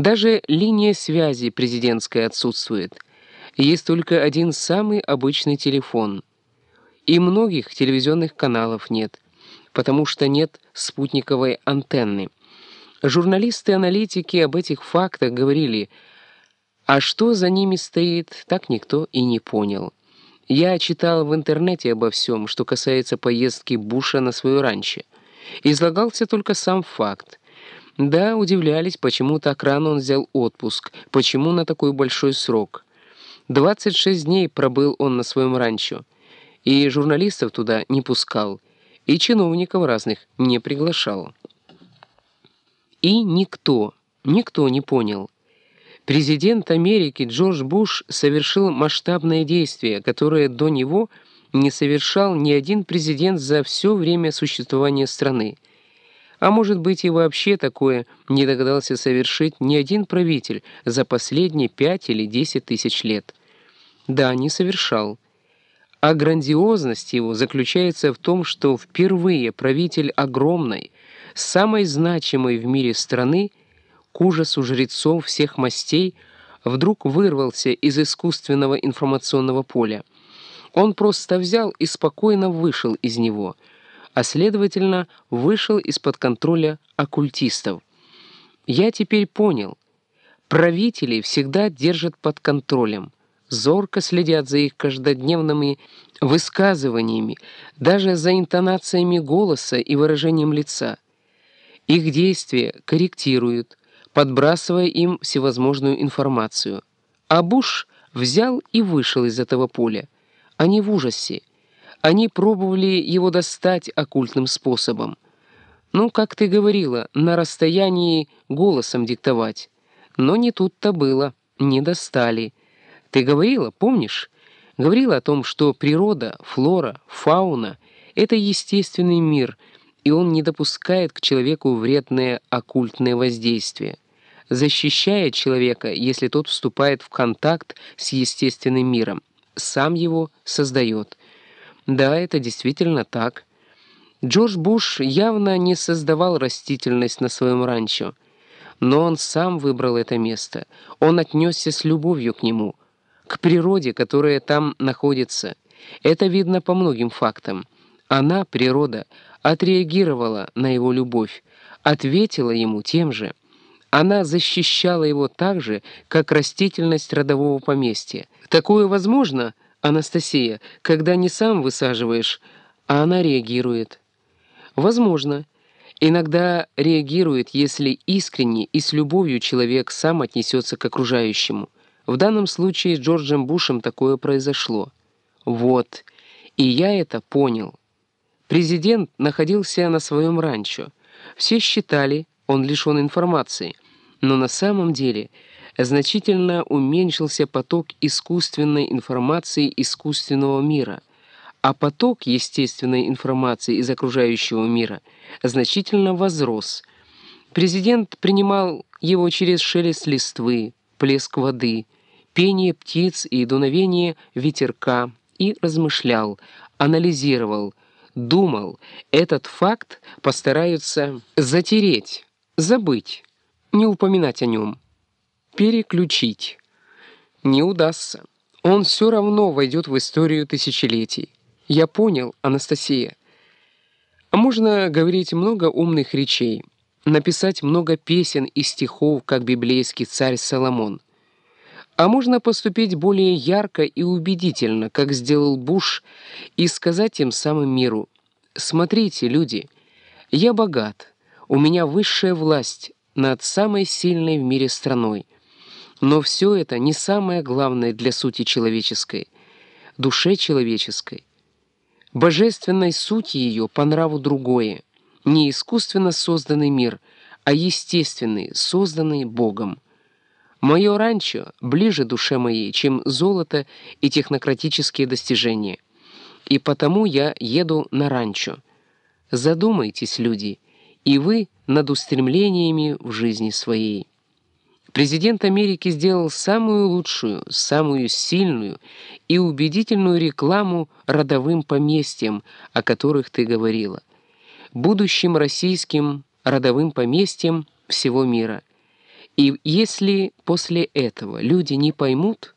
Даже линия связи президентская отсутствует. Есть только один самый обычный телефон. И многих телевизионных каналов нет, потому что нет спутниковой антенны. Журналисты-аналитики об этих фактах говорили, а что за ними стоит, так никто и не понял. Я читал в интернете обо всем, что касается поездки Буша на свою ранчо. Излагался только сам факт. Да, удивлялись, почему так рано он взял отпуск, почему на такой большой срок. 26 дней пробыл он на своем ранчо, и журналистов туда не пускал, и чиновников разных не приглашал. И никто, никто не понял. Президент Америки Джордж Буш совершил масштабное действие, которое до него не совершал ни один президент за все время существования страны. А может быть и вообще такое не догадался совершить ни один правитель за последние пять или десять тысяч лет. Да, не совершал. А грандиозность его заключается в том, что впервые правитель огромной, самой значимой в мире страны, к ужасу жрецов всех мастей, вдруг вырвался из искусственного информационного поля. Он просто взял и спокойно вышел из него, а следовательно, вышел из-под контроля оккультистов. Я теперь понял. Правители всегда держат под контролем, зорко следят за их каждодневными высказываниями, даже за интонациями голоса и выражением лица. Их действия корректируют, подбрасывая им всевозможную информацию. А Буш взял и вышел из этого поля. Они в ужасе. Они пробовали его достать оккультным способом. Ну, как ты говорила, на расстоянии голосом диктовать. Но не тут-то было, не достали. Ты говорила, помнишь? Говорила о том, что природа, флора, фауна — это естественный мир — и он не допускает к человеку вредное оккультное воздействие, защищает человека, если тот вступает в контакт с естественным миром, сам его создает. Да, это действительно так. Джордж Буш явно не создавал растительность на своем ранчо, но он сам выбрал это место, он отнесся с любовью к нему, к природе, которая там находится. Это видно по многим фактам. Она, природа, отреагировала на его любовь, ответила ему тем же. Она защищала его так же, как растительность родового поместья. Такое возможно, Анастасия, когда не сам высаживаешь, а она реагирует. Возможно. Иногда реагирует, если искренне и с любовью человек сам отнесется к окружающему. В данном случае с Джорджем Бушем такое произошло. Вот. И я это понял. Президент находился на своем ранчо. Все считали, он лишен информации, но на самом деле значительно уменьшился поток искусственной информации искусственного мира, а поток естественной информации из окружающего мира значительно возрос. Президент принимал его через шелест листвы, плеск воды, пение птиц и дуновение ветерка и размышлял, анализировал, думал, этот факт постараются затереть, забыть, не упоминать о нем, переключить. Не удастся. Он все равно войдет в историю тысячелетий. Я понял, Анастасия. Можно говорить много умных речей, написать много песен и стихов, как библейский царь Соломон. А можно поступить более ярко и убедительно, как сделал Буш, и сказать тем самым миру, «Смотрите, люди, я богат, у меня высшая власть над самой сильной в мире страной. Но все это не самое главное для сути человеческой, душе человеческой. Божественной сути ее по нраву другое, не искусственно созданный мир, а естественный, созданный Богом. Мое ранчо ближе душе моей, чем золото и технократические достижения. И потому я еду на ранчо. Задумайтесь, люди, и вы над устремлениями в жизни своей. Президент Америки сделал самую лучшую, самую сильную и убедительную рекламу родовым поместьям, о которых ты говорила, будущим российским родовым поместьям всего мира – И если после этого люди не поймут,